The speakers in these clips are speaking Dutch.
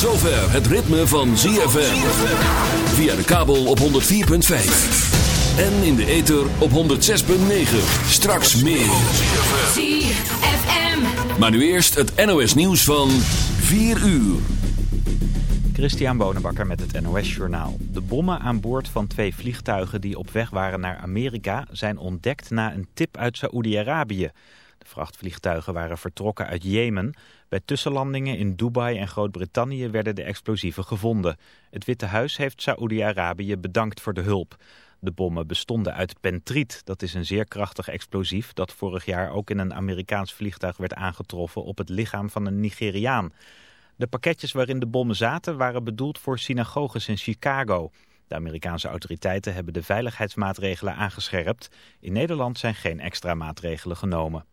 zover het ritme van ZFM. Via de kabel op 104.5. En in de ether op 106.9. Straks meer. ZFM. Maar nu eerst het NOS nieuws van 4 uur. Christian Bonenbakker met het NOS Journaal. De bommen aan boord van twee vliegtuigen die op weg waren naar Amerika... zijn ontdekt na een tip uit Saoedi-Arabië. Vrachtvliegtuigen waren vertrokken uit Jemen. Bij tussenlandingen in Dubai en Groot-Brittannië werden de explosieven gevonden. Het Witte Huis heeft Saoedi-Arabië bedankt voor de hulp. De bommen bestonden uit pentriet. Dat is een zeer krachtig explosief dat vorig jaar ook in een Amerikaans vliegtuig werd aangetroffen op het lichaam van een Nigeriaan. De pakketjes waarin de bommen zaten waren bedoeld voor synagoges in Chicago. De Amerikaanse autoriteiten hebben de veiligheidsmaatregelen aangescherpt. In Nederland zijn geen extra maatregelen genomen.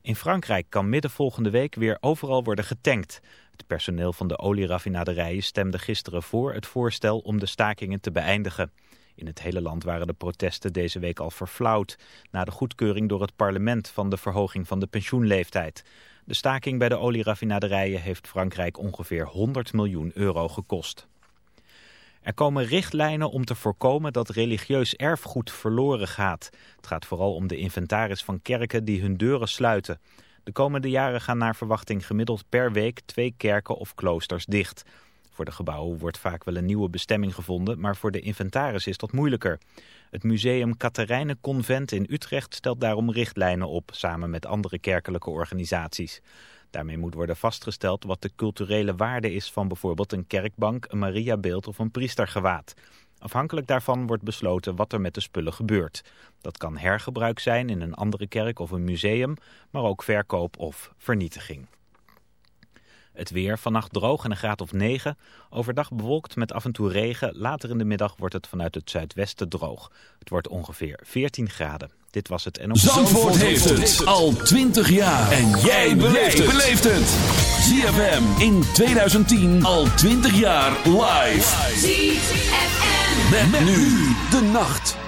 In Frankrijk kan midden volgende week weer overal worden getankt. Het personeel van de olieraffinaderijen stemde gisteren voor het voorstel om de stakingen te beëindigen. In het hele land waren de protesten deze week al verflauwd... na de goedkeuring door het parlement van de verhoging van de pensioenleeftijd. De staking bij de olieraffinaderijen heeft Frankrijk ongeveer 100 miljoen euro gekost. Er komen richtlijnen om te voorkomen dat religieus erfgoed verloren gaat. Het gaat vooral om de inventaris van kerken die hun deuren sluiten. De komende jaren gaan naar verwachting gemiddeld per week twee kerken of kloosters dicht. Voor de gebouwen wordt vaak wel een nieuwe bestemming gevonden, maar voor de inventaris is dat moeilijker. Het museum Katerijnen Convent in Utrecht stelt daarom richtlijnen op, samen met andere kerkelijke organisaties. Daarmee moet worden vastgesteld wat de culturele waarde is van bijvoorbeeld een kerkbank, een Mariabeeld of een priestergewaad. Afhankelijk daarvan wordt besloten wat er met de spullen gebeurt. Dat kan hergebruik zijn in een andere kerk of een museum, maar ook verkoop of vernietiging. Het weer, vannacht droog en een graad of 9. Overdag bewolkt met af en toe regen. Later in de middag wordt het vanuit het zuidwesten droog. Het wordt ongeveer 14 graden. Dit was het NOS. Zandvoort heeft het al 20 jaar. En jij beleeft het. ZFM in 2010 al 20 jaar live. ZFM. Met, nu de nacht.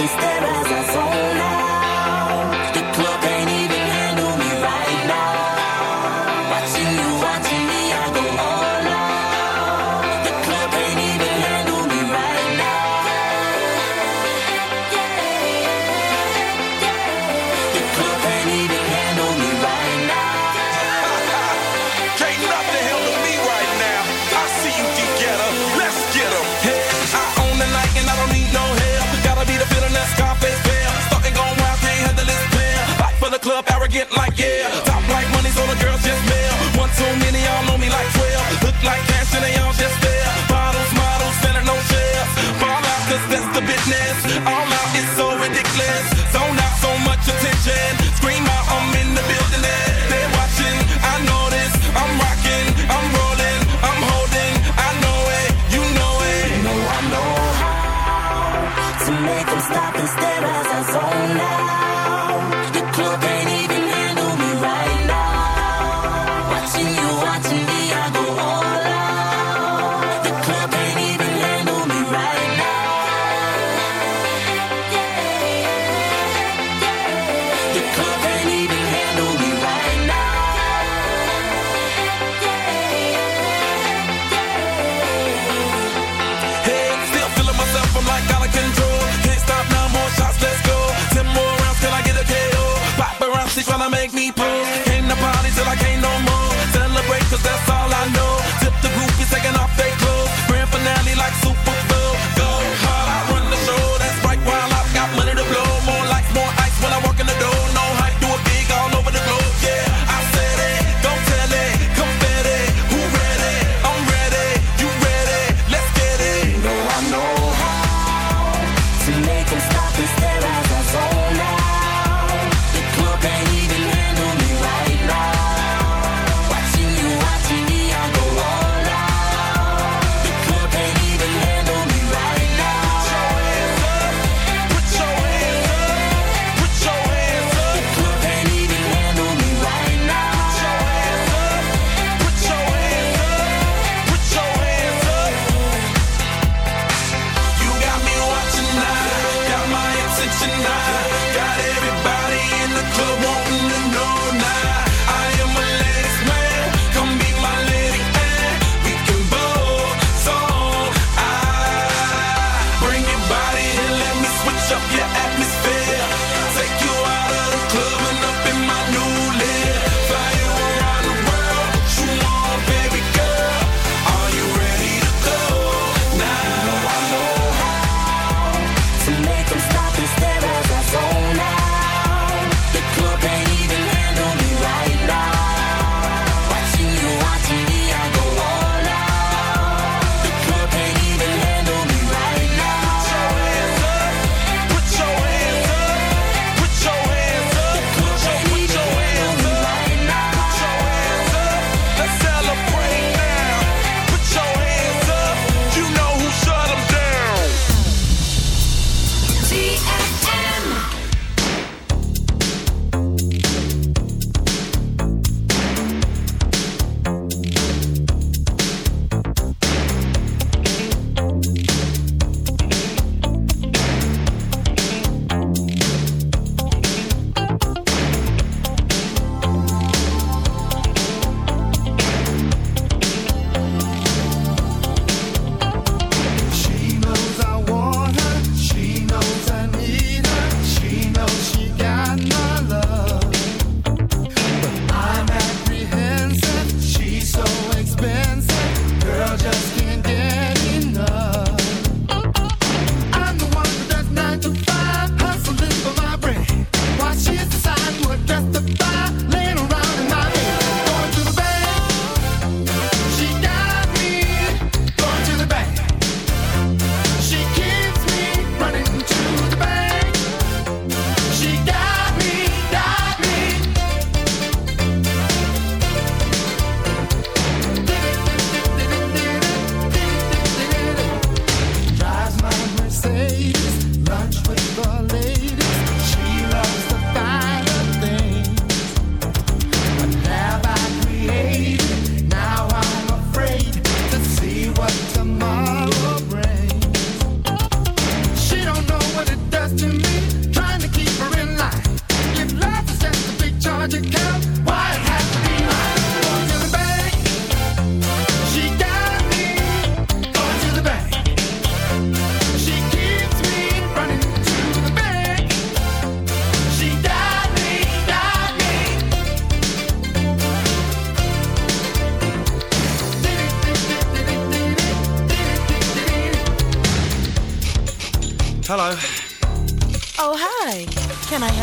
instead of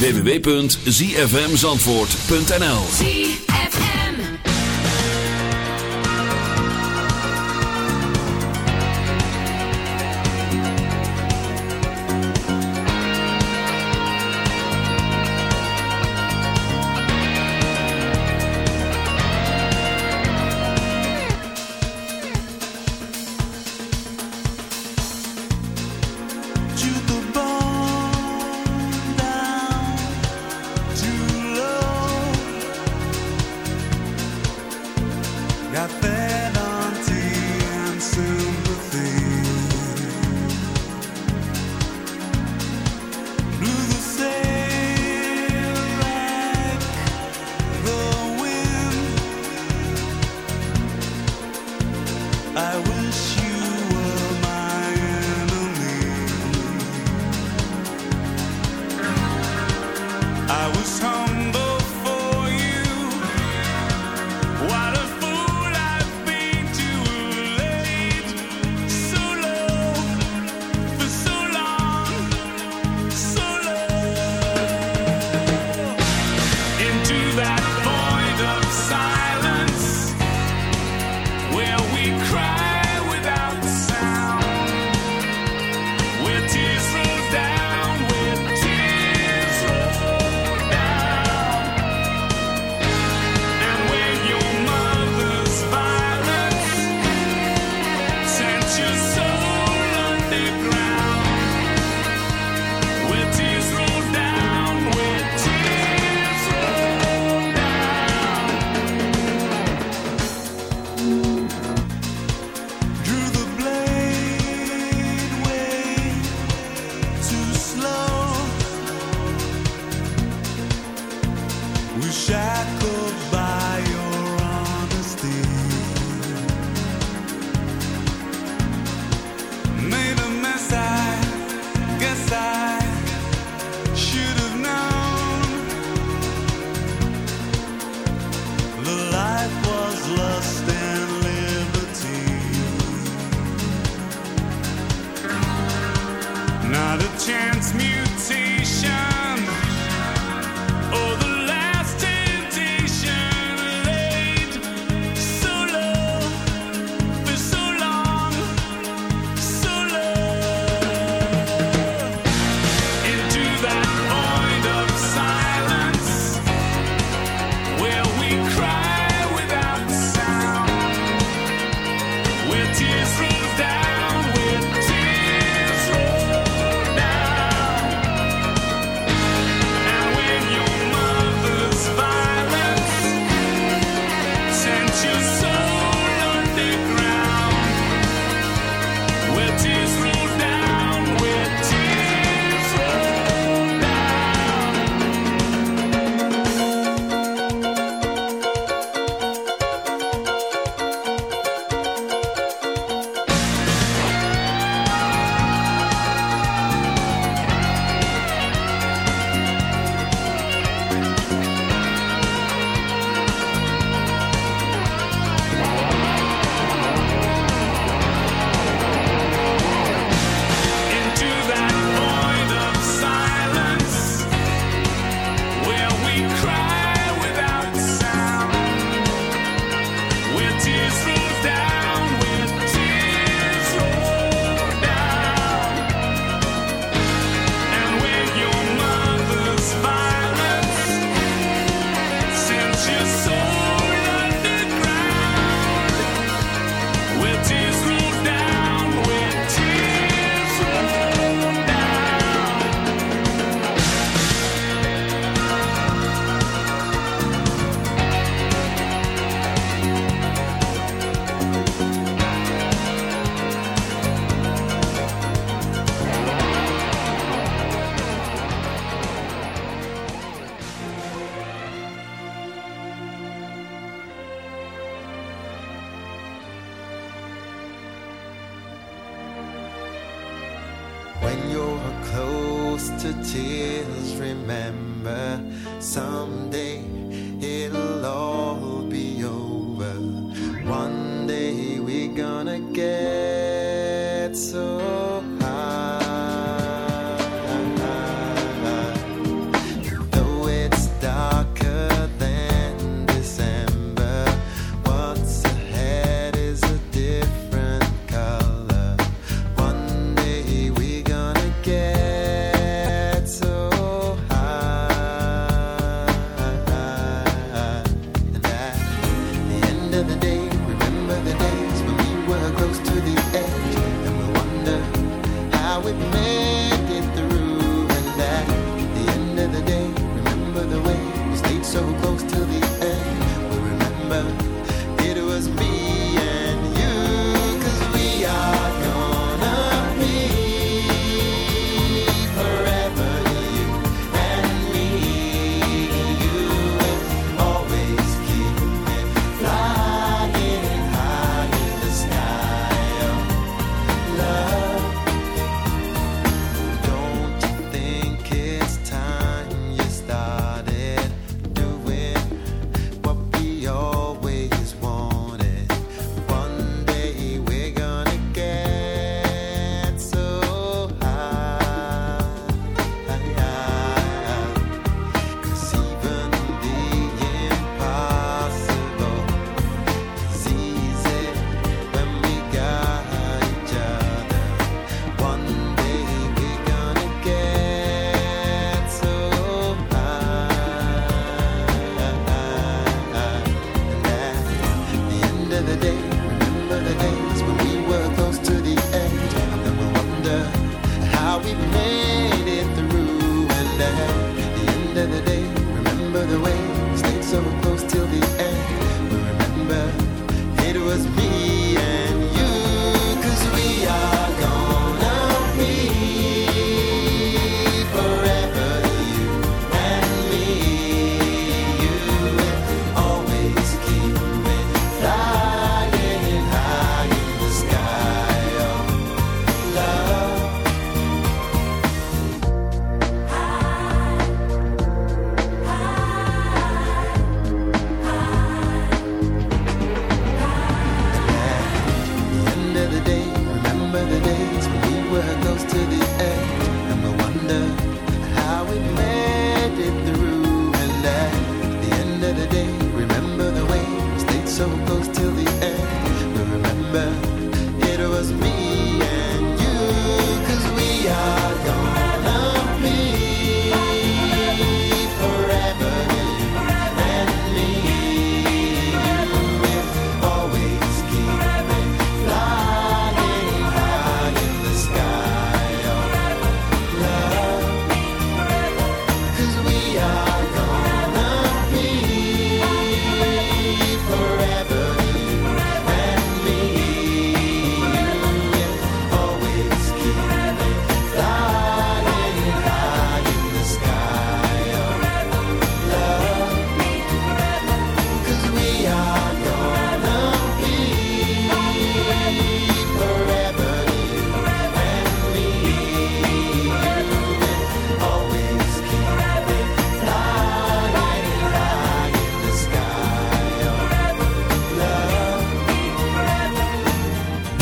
www.zfmzandvoort.nl que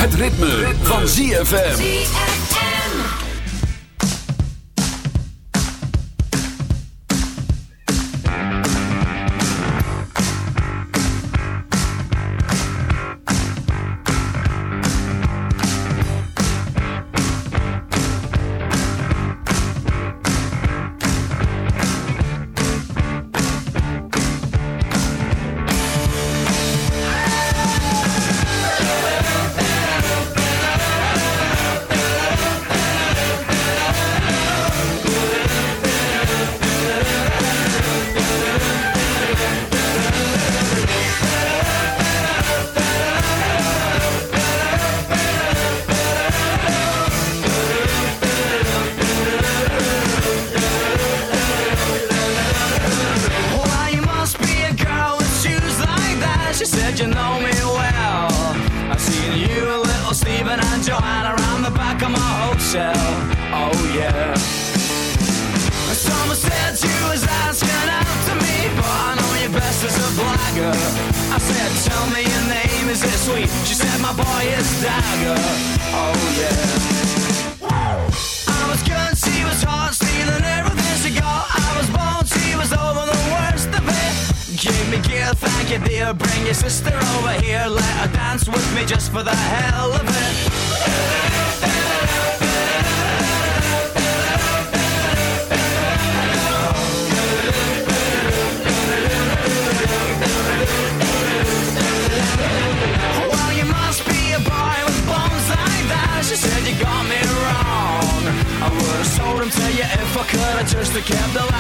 Het ritme, van ZFM.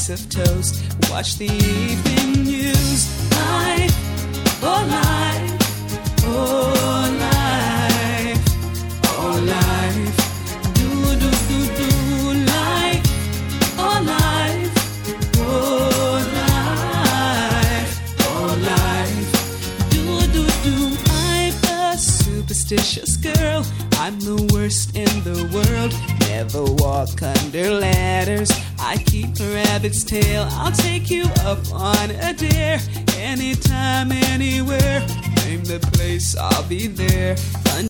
Piece of toast. Watch the